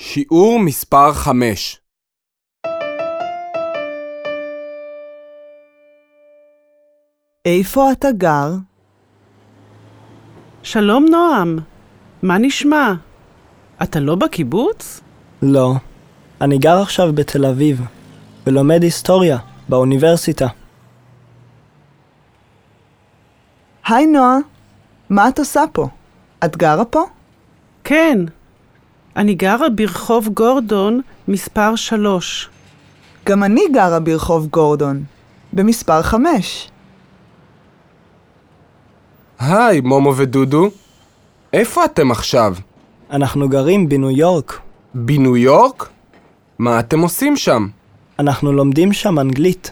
שיעור מספר 5 איפה אתה גר? שלום נועם, מה נשמע? אתה לא בקיבוץ? לא. אני גר עכשיו בתל אביב, ולומד היסטוריה באוניברסיטה. היי נועה, מה את עושה פה? את גרה פה? כן. אני גרה ברחוב גורדון, מספר שלוש. גם אני גרה ברחוב גורדון, במספר חמש. היי, מומו ודודו. איפה אתם עכשיו? אנחנו גרים בניו יורק. בניו יורק? מה אתם עושים שם? אנחנו לומדים שם אנגלית.